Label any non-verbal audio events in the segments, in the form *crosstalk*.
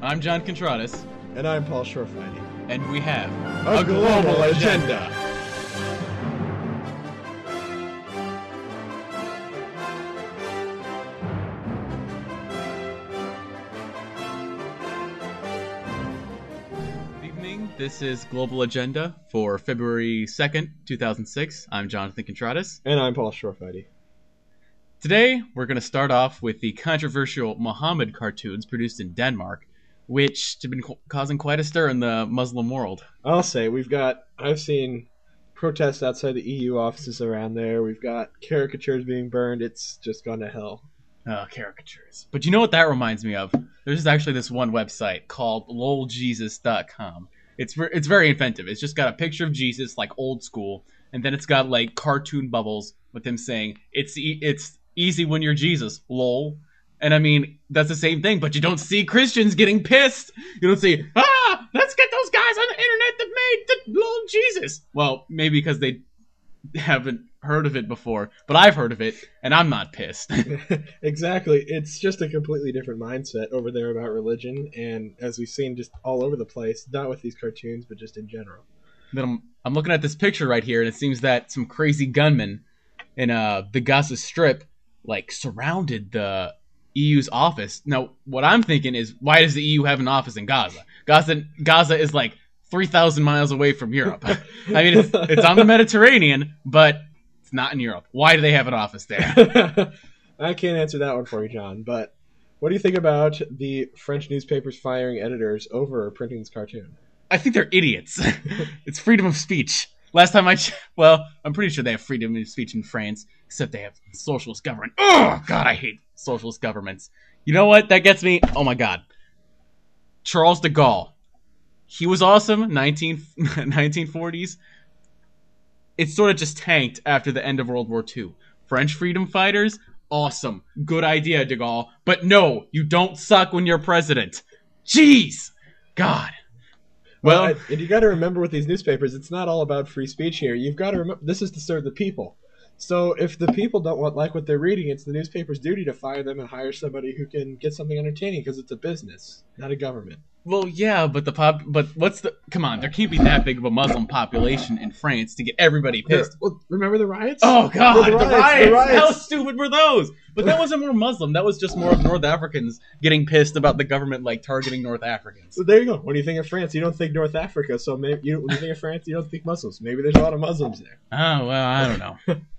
I'm John Contradas, And I'm Paul Shorefighty. and we have A global agenda. Good evening. This is Global Agenda for February 2nd, 2006. I'm Jonathan Contradas. And I'm Paul Shorefighty. Today, we're going to start off with the controversial Muhammad cartoons produced in Denmark, which have been ca- causing quite a stir in the Muslim world. I'll say we've got I've seen protests outside the EU offices around there. We've got caricatures being burned. It's just gone to hell. Uh, caricatures. But you know what that reminds me of? There's actually this one website called loljesus.com. It's it's very inventive. It's just got a picture of Jesus, like old school, and then it's got like cartoon bubbles with him saying, "It's e- it's easy when you're Jesus, lol." And I mean, that's the same thing, but you don't see Christians getting pissed. You don't see, ah, let's get those guys on the internet that made the lol Jesus. Well, maybe because they haven't heard of it before, but I've heard of it, and I'm not pissed. *laughs* *laughs* exactly. It's just a completely different mindset over there about religion, and as we've seen, just all over the place. Not with these cartoons, but just in general. then I'm I'm looking at this picture right here, and it seems that some crazy gunmen in uh the Gaza Strip like surrounded the EU's office. Now, what I'm thinking is, why does the EU have an office in Gaza? Gaza Gaza is like three thousand miles away from Europe. *laughs* I mean, it's, it's on the Mediterranean, but it's not in Europe. Why do they have an office there? *laughs* I can't answer that one for you, John. But what do you think about the French newspapers firing editors over printing this cartoon? I think they're idiots. *laughs* it's freedom of speech. Last time I, ch- well, I'm pretty sure they have freedom of speech in France, except they have socialist government. Oh God, I hate socialist governments. You know what? That gets me. Oh my God, Charles de Gaulle. He was awesome. 19, *laughs* 1940s. It sort of just tanked after the end of World War II. French freedom fighters, awesome, good idea, de Gaulle. But no, you don't suck when you're president. Jeez, God. Well, I- and you got to remember with these newspapers, it's not all about free speech here. You've got to remember this is to serve the people. So if the people don't want, like what they're reading, it's the newspaper's duty to fire them and hire somebody who can get something entertaining because it's a business, not a government. Well, yeah, but the pop, but what's the? Come on, there can't be that big of a Muslim population in France to get everybody pissed. Well, remember the riots? Oh God, The the riots, riots! the riots. How stupid were those? But that wasn't more Muslim. That was just more of North Africans getting pissed about the government like targeting North Africans. So there you go. When you think of France, you don't think North Africa. So maybe you, when you think of France, you don't think Muslims. Maybe there's a lot of Muslims there. Oh well, I don't know. *laughs*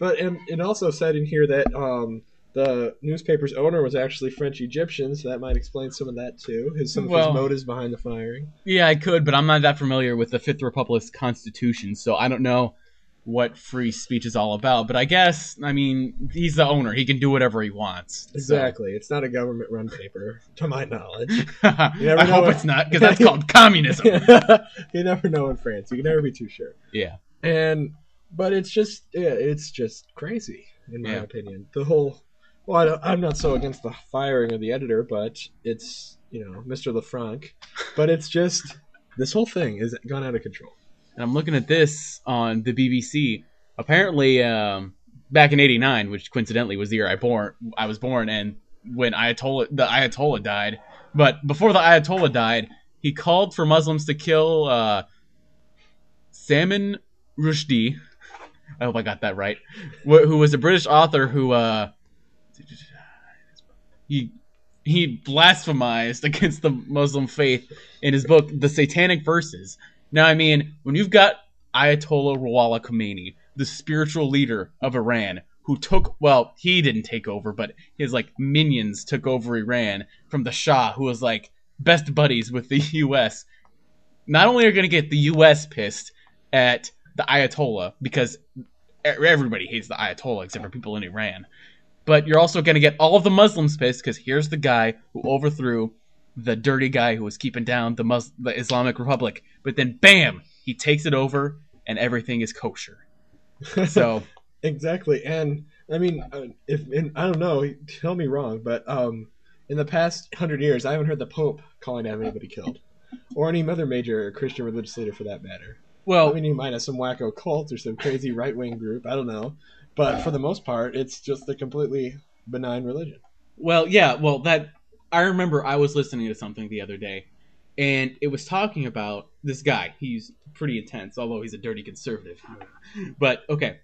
But and it also said in here that um, the newspaper's owner was actually French Egyptian, so that might explain some of that too. His some of Well- his motives behind the firing. Yeah, I could, but I'm not that familiar with the Fifth Republic's constitution, so I don't know what free speech is all about. But I guess, I mean, he's the owner; he can do whatever he wants. so- Exactly. It's not a government-run paper, to my knowledge. *laughs* I hope it's not, because that's called communism. *laughs* you never know in France. You can never be too sure. Yeah. And but it's just yeah, it's just crazy in my Yeah. opinion. The whole well, I I'm not so against the firing of the editor, but it's you know Mr. Lefranc, but it's just this whole thing is gone out of control. and I'm looking at this on the BBC. Apparently, um, back in '89, which coincidentally was the year I born, I was born, and when Ayatollah the Ayatollah died. But before the Ayatollah died, he called for Muslims to kill uh, Salman Rushdie. I hope I got that right. wh- Who was a British author who uh, he he blasphemized *laughs* against the Muslim faith in his book, The Satanic Verses. Now, I mean, when you've got Ayatollah Ruhollah Khomeini, the spiritual leader of Iran, who took, well, he didn't take over, but his, like, minions took over Iran from the Shah, who was, like, best buddies with the *laughs* U.S., not only are going to get the U.S. pissed at the Ayatollah, because everybody hates the Ayatollah except for people in Iran, but you're also going to get all of the Muslims pissed because here's the guy who overthrew the dirty guy who was keeping down the Mus- the Islamic Republic. But then, bam, he takes it over, and everything is kosher. So, *laughs* exactly, and I mean, uh, if and I don't know, tell me wrong, but um, in the past hundred years, I haven't heard the Pope calling to have anybody killed, or any other major Christian religious leader for that matter. well, I mean, you might have some wacko cult or some crazy right wing group. I don't know, but for the most part, it's just a completely benign religion. Well, yeah, well that I remember I was listening to something the other day, and it was talking about this guy. He's pretty intense, although he's a dirty conservative. *laughs* but okay,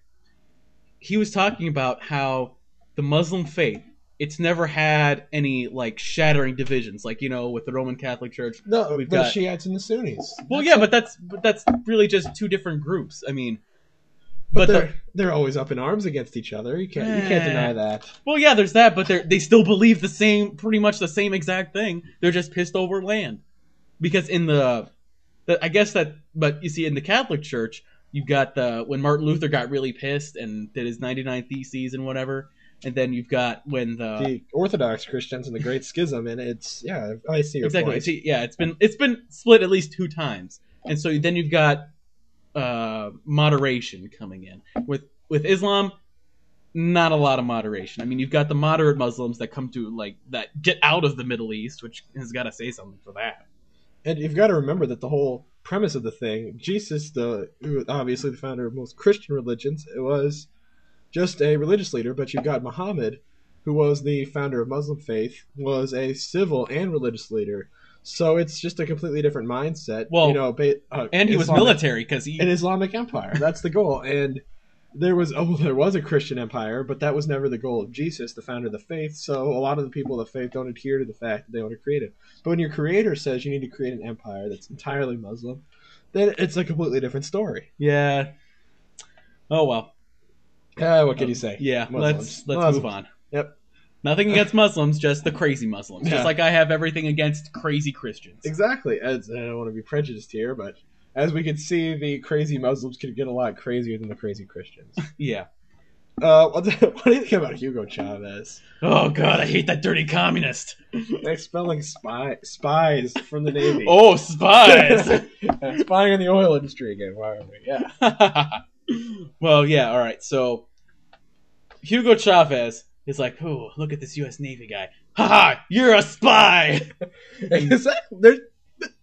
he was talking about how the Muslim faith it's never had any like shattering divisions, like you know with the Roman Catholic Church. No, We've the got- Shiites and the Sunnis. Well, yeah, but that's but that's really just two different groups. I mean, But, but they're they're always up in arms against each other. You can't you can't Eh. deny that. Well, yeah, there's that, but they they still believe the same, pretty much the same exact thing. They're just pissed over land, because in the, the I guess that, but you see, in the Catholic Church, you've got the when Martin Luther got really pissed and did his 99 theses and whatever, and then you've got when the, the Orthodox Christians and the Great Schism, and it's yeah, I see your exactly, see, yeah, it's been it's been split at least two times, and so then you've got uh moderation coming in with with Islam. Not a lot of moderation. I mean, you've got the moderate Muslims that come to like that get out of the Middle East, which has got to say something for that. And you've got to remember that the whole premise of the thing, Jesus, the obviously the founder of most Christian religions, it was just a religious leader. But you've got Muhammad, who was the founder of Muslim faith, was a civil and religious leader. So it's just a completely different mindset. Well, you know, ba- uh, And he was military because he an Islamic empire. That's the goal. And there was oh, there was a Christian empire, but that was never the goal of Jesus, the founder of the faith. So a lot of the people of the faith don't adhere to the fact that they want to create it. But when your creator says you need to create an empire that's entirely Muslim, then it's a completely different story. yeah. Oh well, Ah, what can you say? yeah. Muslims. Let's let's Muslims. move on. Yep. Nothing against Muslims, just the crazy Muslims. Yeah. Just like I have everything against crazy Christians. Exactly. As, I don't want to be prejudiced here, but as we can see, the crazy Muslims could get a lot crazier than the crazy Christians. *laughs* Yeah. uh, what, *laughs* what do you think about Hugo Chavez? Oh god, I hate that dirty communist. Expelling spy spies from the Navy. Oh, spies. *laughs* Spying on the oil industry again. Why are we? Yeah. well, yeah, all right. So Hugo Chavez is like, "Oh, look at this U.S. Navy guy. Ha ha! you're a spy." *laughs* exactly. There's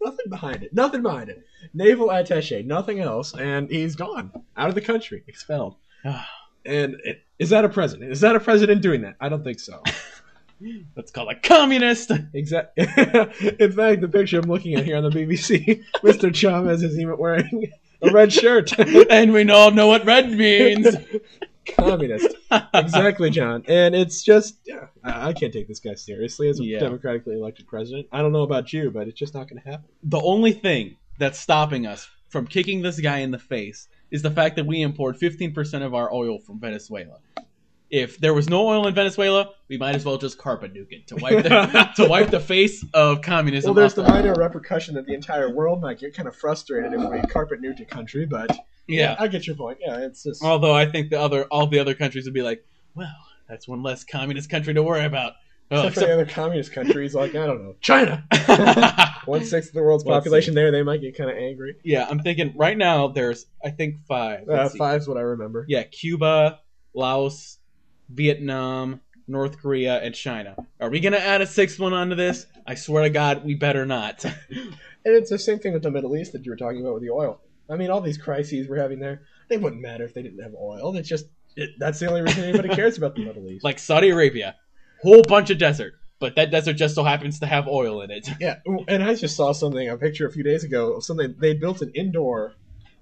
nothing behind it. Nothing behind it. Naval attaché. Nothing else. And he's gone out of the country, expelled. *sighs* And it, is that a president? Is that a president doing that? I don't think so. *laughs* That's called a communist. Exactly. *laughs* In fact, the picture I'm looking at here on the BBC, Mr. Chavez is even wearing a red shirt. and we all know what red means. Communist. *laughs* Exactly, John. And it's just, yeah, I, can't take this guy seriously as a Yeah. democratically elected president. I don't know about you, but it's just not going to happen. the only thing that's stopping us from kicking this guy in the face is the fact that we import 15% of our oil from Venezuela. If there was no oil in Venezuela, we might as well just carpet nuke it to wipe the, *laughs* to wipe the face of communism. Well, there's the minor repercussion that the entire world might get kind of frustrated if we carpet nuked a country, but yeah. I get your point. Yeah, it's just. Although I think the other all the other countries would be like, well, that's one less communist country to worry about. Oh, except for the other communist countries, like, I don't know, China. *laughs* One sixth of the world's population there, they might get kind of angry. yeah, I'm thinking right now there's I think five. Uh, five's what I remember. Yeah, Cuba, Laos, Vietnam, North Korea, and China. Are we gonna add a sixth one onto this? I swear to God, we better not. *laughs* And it's the same thing with the Middle East that you were talking about with the oil. I mean, all these crises we're having there, they wouldn't matter if they didn't have oil. It's just it, that's the only reason anybody cares about the Middle East. *laughs* like Saudi Arabia, whole bunch of desert, but that desert just so happens to have oil in it. yeah, *laughs* and I just saw something, a picture a few days ago of something they built an indoor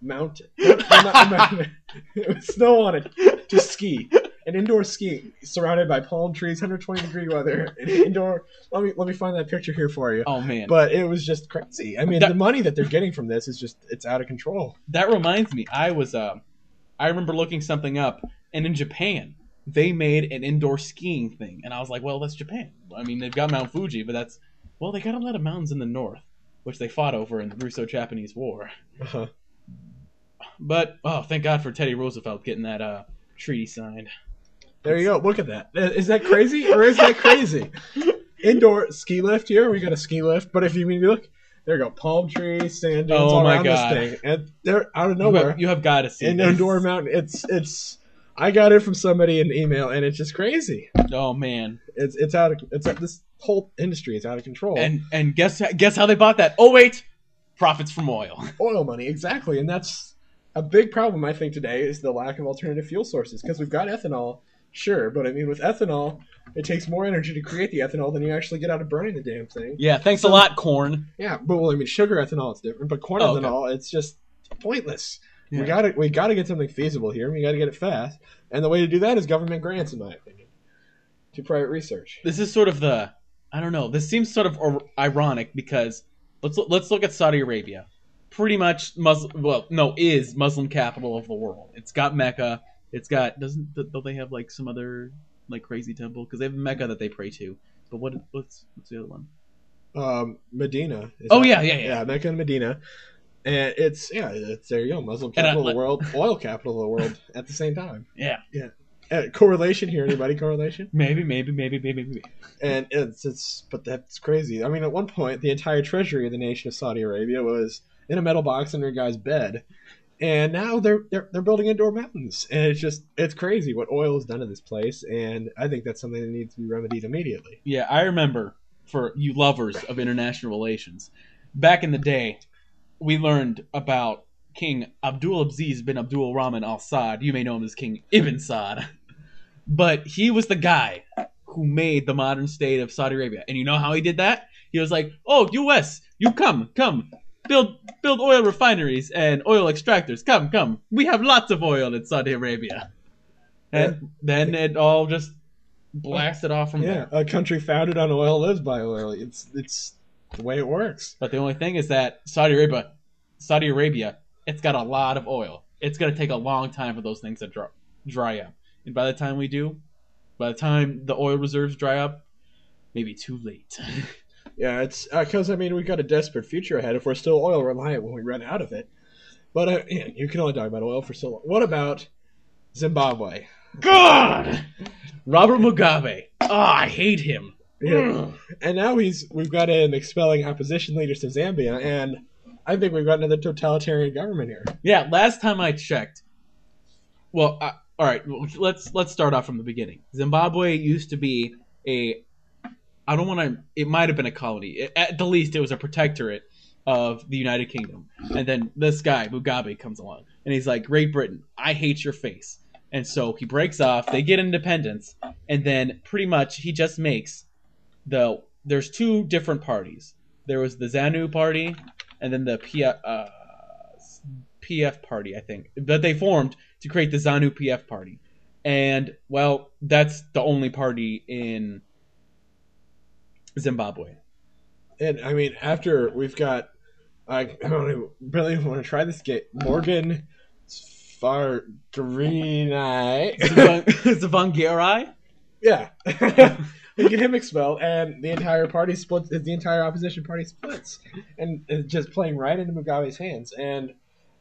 mountain. Not- mountain. with snow on it to ski. An indoor skiing, surrounded by palm trees, 120 degree weather. *laughs* An indoor. Let me let me find that picture here for you. Oh man, But it was just crazy. I mean, That- the money that they're getting from this is just it's out of control. that reminds me. I was um, I remember looking something up, and in Japan they made an indoor skiing thing, and I was like, well, that's Japan. I mean, they've got Mount Fuji, but that's well, they got a lot of mountains in the north, which they fought over in the Russo-Japanese War. Uh-huh. But oh, thank God for Teddy Roosevelt getting that uh, treaty signed. There you go. Look at that. Is that crazy or is that crazy? *laughs* Indoor ski lift here. We got a ski lift, but if you mean look, there you go. Palm trees, sand dunes Oh all my around God. this thing, and they're out of You nowhere. have, you have got to see an this. indoor mountain. It's it's. I got it from somebody in email, and it's just crazy. Oh man! It's it's out of it's this whole industry is out of control. And and guess guess how they bought that? Oh wait, profits from oil. *laughs* oil money exactly, and that's a big problem I think today is the lack of alternative fuel sources because we've got ethanol Sure, but I mean, with ethanol, it takes more energy to create the ethanol than you actually get out of burning the damn thing. Yeah, thanks a lot, corn. Yeah, but well, I mean, sugar ethanol is different, but corn Oh, okay. ethanol, it's just pointless. Yeah. We got to we got to get something feasible here. We got to get it fast, and the way to do that is government grants, in my opinion, to private research. This is sort of the I don't know. This seems sort of ir- ironic because let's let's look at Saudi Arabia. Pretty much Muslim. Well, no, is Muslim capital of the world. It's got Mecca. It's got doesn't don't they have like some other like crazy temple because they have Mecca that they pray to. But what what's what's the other one? Um, Medina. is Oh yeah, yeah, yeah. yeah, Mecca and Medina, and it's yeah, it's there you go, Muslim I- capital of the world, oil capital of the world *laughs* at the same time. Yeah. Uh, correlation here, anybody? Correlation? Maybe, maybe, maybe, maybe, maybe. and it's it's but that's crazy. I mean, at one point, the entire treasury of the nation of Saudi Arabia was in a metal box under a guy's bed, and now they're they're they're building indoor mountains, and it's just it's crazy what oil has done to this place, and I think that's something that needs to be remedied immediately. Yeah, I remember for you lovers of international relations, back in the day, we learned about King Abdul Aziz bin Abdul Rahman Al Saud. You may know him as King Ibn Saud, *laughs* but he was the guy who made the modern state of Saudi Arabia. And you know how he did that? He was like, "Oh, U.S., you come, come." Build build oil refineries and oil extractors. Come, come. We have lots of oil in Saudi Arabia. And then it all just blasted off from Yeah, there. a country founded on oil lives by oil. It's it's the way it works. But the only thing is that Saudi Arabia, Saudi Arabia, it's got a lot of oil. It's gonna take a long time for those things to dry, dry up. And by the time we do, by the time the oil reserves dry up, maybe too late. *laughs* Yeah, it's because I mean we've got a desperate future ahead if we're still oil reliant when we run out of it. But uh, yeah, you can only talk about oil for so long. What about Zimbabwe? God, Robert Mugabe. Oh, I hate him. Yeah. and now he's we've got him expelling opposition leaders to Zambia, and I think we've got another totalitarian government here. Yeah, last time I checked. Well, uh, all right. Let's let's start off from the beginning. Zimbabwe used to be a. I don't want to. It might have been a colony. At the least, it was a protectorate of the United Kingdom. And then this guy Mugabe comes along, and he's like, "Great Britain, I hate your face." And so he breaks off. They get independence, and then pretty much he just makes the. There's two different parties. There was the ZANU party, and then the PF, uh, PF party, I think, that they formed to create the ZANU PF party. And, well, that's the only party in Zimbabwe. And I mean, after we've got, I, I don't really want to try this game. Morgan Svartrini. Zavangiri? yeah. *laughs* we get him expelled, and the entire party splits. The entire opposition party splits, and it's just playing right into Mugabe's hands. And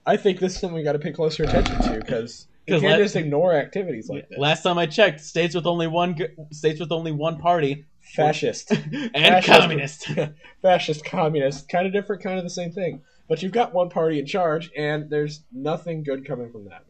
I think this is something we got to pay closer attention to because you can't let- just ignore activities like this. Last time I checked, states with only one states with only one party Fascist. *laughs* and Fascist. communist. *laughs* fascist, communist, kind of different, kind of the same thing. But you've got one party in charge, and there's nothing good coming from that.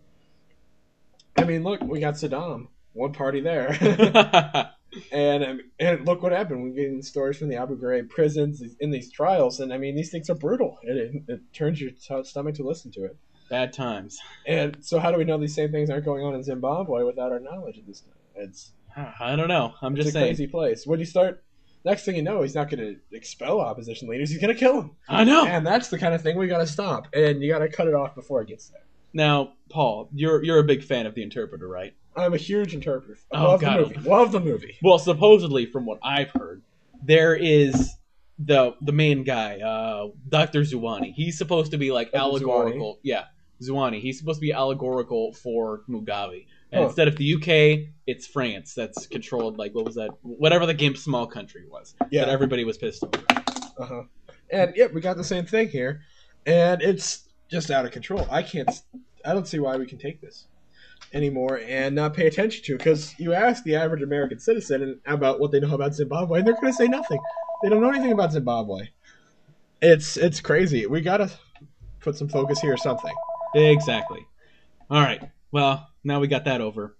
I mean, look, we got Saddam, one party there, *laughs* and um, and look what happened. We're getting stories from the Abu Ghraib prisons in these trials, and I mean, these things are brutal. It, it, it turns your t- stomach to listen to it. Bad times. And so, how do we know these same things aren't going on in Zimbabwe without our knowledge at this time? It's *sighs* I don't know. I'm it's just a saying. crazy place. When you start, next thing you know, he's not going to expel opposition leaders. He's going to kill them. I know. And that's the kind of thing we got to stop, and you got to cut it off before it gets there. Now, Paul, you're you're a big fan of the Interpreter, right? I'm a huge interpreter. I Oh, love God. the movie. Love the movie. Well, supposedly, from what I've heard, there is the the main guy, uh, Doctor Zuwanie. He's supposed to be like allegorical. Yeah, Zuwanie. He's supposed to be allegorical for Mugabe. And Huh. instead of the UK, it's France that's controlled. Like what was that? Whatever the GIMP small country was Yeah. that everybody was pissed over. Uh-huh. And yeah, we got the same thing here, and it's just out of control. I can't. I don't see why we can take this anymore and not pay attention to it. Because you ask the average American citizen about what they know about Zimbabwe, and they're going to say nothing. They don't know anything about Zimbabwe. It's it's crazy. We got to put some focus here or something. Exactly. All right. Well, now we got that over.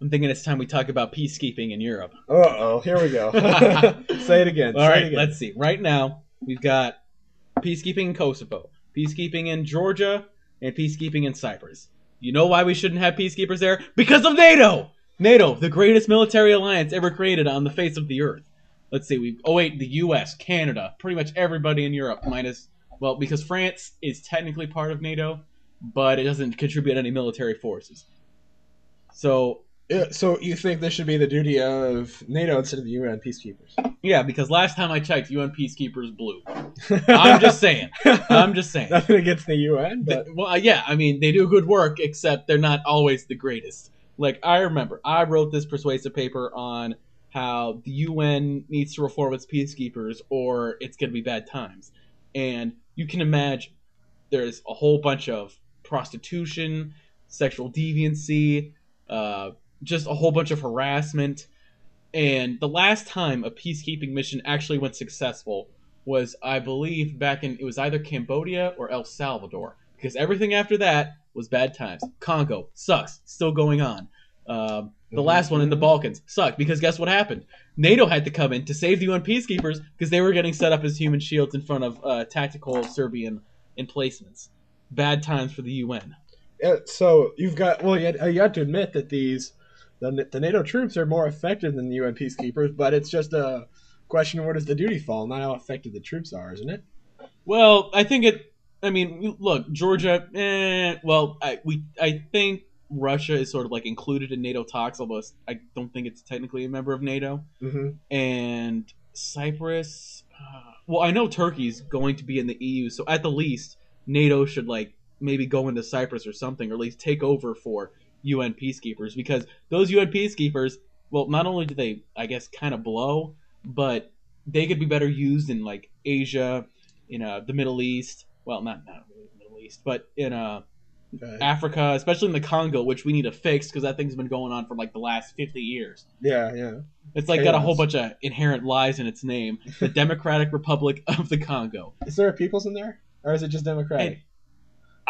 I'm thinking it's time we talk about peacekeeping in Europe. Uh oh, here we go. *laughs* *laughs* say it again. All say right, it again. let's see. Right now, we've got peacekeeping in Kosovo, peacekeeping in Georgia, and peacekeeping in Cyprus. You know why we shouldn't have peacekeepers there? Because of NATO. NATO, the greatest military alliance ever created on the face of the earth. Let's see, we oh wait, the U.S., Canada, pretty much everybody in Europe, minus well, because France is technically part of NATO, but it doesn't contribute any military forces. So Yeah, so you think this should be the duty of NATO instead of the UN peacekeepers? yeah, because last time I checked, UN peacekeepers blew. *laughs* I'm just saying. I'm just saying. nothing against the UN, but Th- well, yeah, I mean, they do good work, except they're not always the greatest. Like, I remember, I wrote this persuasive paper on how the UN needs to reform its peacekeepers or it's going to be bad times. And you can imagine there's a whole bunch of prostitution, sexual deviancy, uh, just a whole bunch of harassment. And the last time a peacekeeping mission actually went successful was, I believe, back in it was either Cambodia or El Salvador, because everything after that was bad times. Congo sucks, still going on. Um, the Mhm. last one in the Balkans sucked because guess what happened? NATO had to come in to save the UN peacekeepers because they were getting set up as human shields in front of uh, tactical Serbian emplacements. Bad times for the UN. So you've got well, you had, you have to admit that these the, the NATO troops are more effective than the UN peacekeepers, but it's just a question of where does the duty fall, not how effective the troops are, isn't it? Well, I think it. I mean, look, Georgia. Eh, well, I we I think Russia is sort of like included in NATO talks, although I don't think it's technically a member of NATO. Mm-hmm. And Cyprus. Uh, well, I know Turkey's going to be in the EU, so at the least, NATO should like maybe go into Cyprus or something, or at least take over for UN peacekeepers because those UN peacekeepers. Well, not only do they, I guess, kind of blow, but they could be better used in like Asia, in uh, the Middle East. Well, not not really the Middle East, but in uh, Africa, especially in the Congo, which we need to fix because that thing's been going on for like the last fifty years. yeah, yeah. It's like got a whole bunch of inherent lies in its name. The *laughs* Democratic Republic of the Congo. Is there a peoples in there, or is it just democratic? Hey.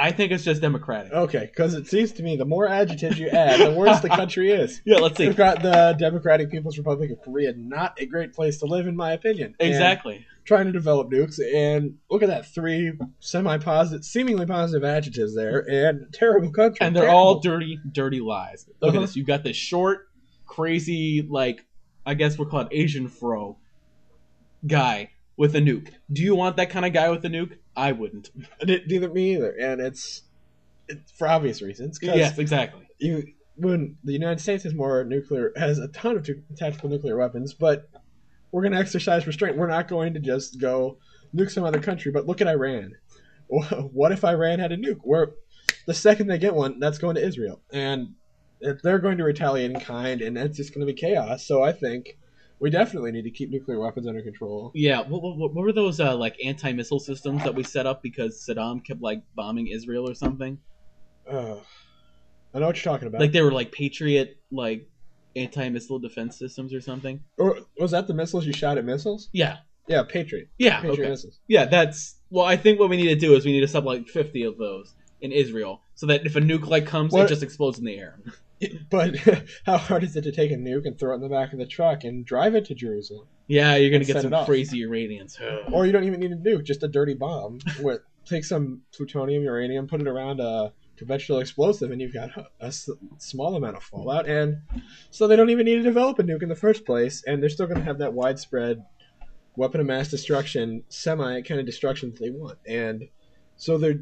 I think it's just democratic. Okay, because it seems to me the more adjectives you add, the worse the country is. *laughs* Yeah, let's see. We've got the Democratic People's Republic of Korea, not a great place to live, in my opinion. And Exactly. trying to develop nukes, and look at that three semi-positive, seemingly positive adjectives there, and terrible country. And they're Terrible. all dirty, dirty lies. Look Uh-huh. at this. You've got this short, crazy, like I guess we're called Asian fro guy with a nuke. Do you want that kind of guy with a nuke? I wouldn't. *laughs* Neither me either, and it's, it's for obvious reasons. Yes, exactly. you when the United States has more nuclear has a ton of tactical nuclear weapons, but we're going to exercise restraint. We're not going to just go nuke some other country. But look at Iran. *laughs* What if Iran had a nuke? Where the second they get one, that's going to Israel, and they're going to retaliate in kind, and it's just going to be chaos. So I think we definitely need to keep nuclear weapons under control. Yeah, what, what, what were those uh, like anti-missile systems that we set up because Saddam kept like bombing Israel or something? Uh, I know what you're talking about. Like they were like Patriot like anti-missile defense systems or something. or was that the missiles you shot at missiles? Yeah, Yeah, Patriot. yeah, Patriot okay. missiles. yeah. That's well. I think what we need to do is we need to sub like fifty of those in Israel, so that if a nuke like comes, What- it just explodes in the air. *laughs* But *laughs* how hard is it to take a nuke and throw it in the back of the truck and drive it to Jerusalem? Yeah, you're gonna get some crazy Iranians. *sighs* Oh. Or you don't even need a nuke, just a dirty bomb. With take some plutonium, uranium, put it around a conventional explosive, and you've got a, a s- small amount of fallout. And so they don't even need to develop a nuke in the first place, and they're still going to have that widespread weapon of mass destruction, semi kind of destruction that they want. And so they're,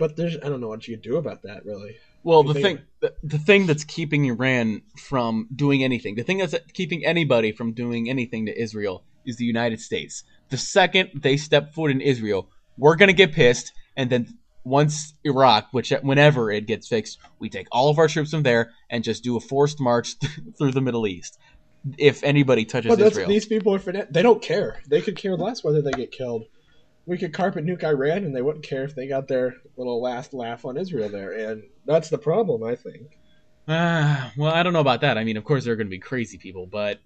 but there's I don't know what you can do about that really. Well, the thing, the, the thing that's keeping Iran from doing anything, the thing that's keeping anybody from doing anything to Israel is the United States. The second they step foot in Israel, we're gonna get pissed, and then once Iraq, which whenever it gets fixed, we take all of our troops from there and just do a forced march *laughs* through the Middle East. If anybody touches But Israel, these people are fana- they don't care. They could care less whether they get killed. We could carpet nuke Iran, and they wouldn't care if they got their little last laugh on Israel there. And that's the problem, I think. Ah, well, I don't know about that. I mean, of course, there are going to be crazy people, but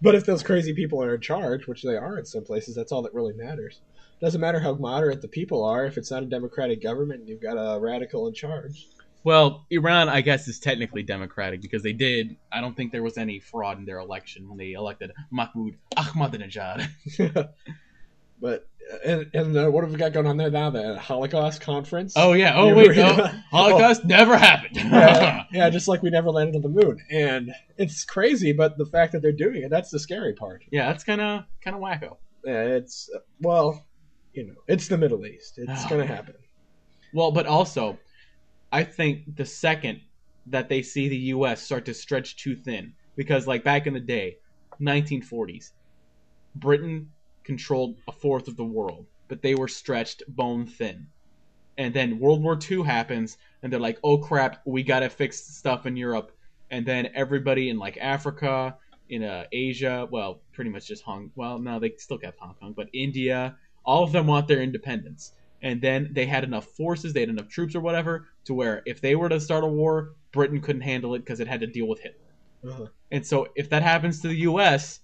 But if those crazy people are in charge, which they are in some places, that's all that really matters. It Doesn't matter how moderate the people are if it's not a democratic government and you've got a radical in charge. Well, Iran, I guess, is technically democratic because they did. I don't think there was any fraud in their election when they elected Mahmoud Ahmadinejad. *laughs* but And, and uh, what have we got going on there now? The Holocaust conference. Oh yeah. Oh You wait, no. *laughs* Holocaust never happened. *laughs* yeah, *laughs* yeah, just like we never landed on the moon, and it's crazy. But the fact that they're doing it—that's the scary part. yeah, that's kind of kind of wacko. Yeah, it's well, you know, it's the Middle East. It's Ah. *sighs* gonna happen. Well, but also, I think the second that they see the U.S. start to stretch too thin, because like back in the day, 1940s, Britain controlled a fourth of the world, but they were stretched bone thin. And then World War II happens, and they're like, "Oh crap, we gotta fix stuff in Europe." And then everybody in like Africa, in uh, Asia, well, pretty much just Hong. Well, no, they still kept Hong Kong, but India, all of them want their independence and then they had enough forces, they had enough troops or whatever, to where if they were to start a war, Britain couldn't handle it because it had to deal with Hitler. Uh-huh. And so if that happens to the U.S.,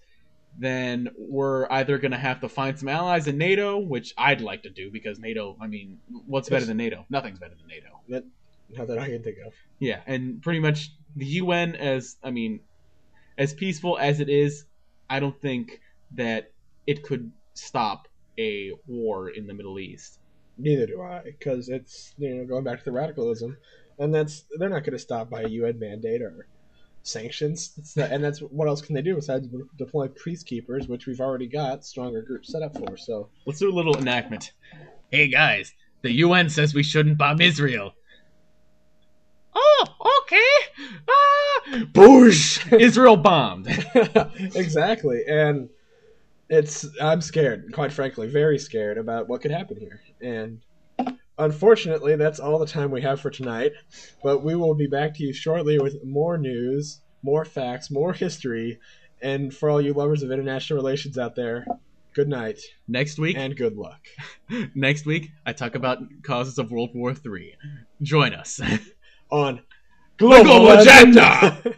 then we're either going to have to find some allies in NATO, which I'd like to do because NATO, I mean, what's better than NATO? Nothing's better than NATO. Not that I can think of. Yeah, and pretty much the UN, as I mean, as peaceful as it is, I don't think that it could stop a war in the Middle East. Neither do I, because it's you know going back to the radicalism, and that's they're not going to stop by a UN mandate or sanctions. Not, and that's what else can they do besides deploy peacekeepers, which we've already got stronger groups set up for. So Let's do a little enactment. Hey guys, the UN says we shouldn't bomb Israel. Oh, okay. Ah, boosh! *laughs* Israel bombed. *laughs* exactly, and it's I'm scared, quite frankly, very scared about what could happen here, and. Unfortunately, that's all the time we have for tonight, but we will be back to you shortly with more news, more facts, more history, and for all you lovers of international relations out there, good night Next week, and good luck. *laughs* next week, I talk about causes of World War III. Join us. *laughs* On Global Agenda! *laughs*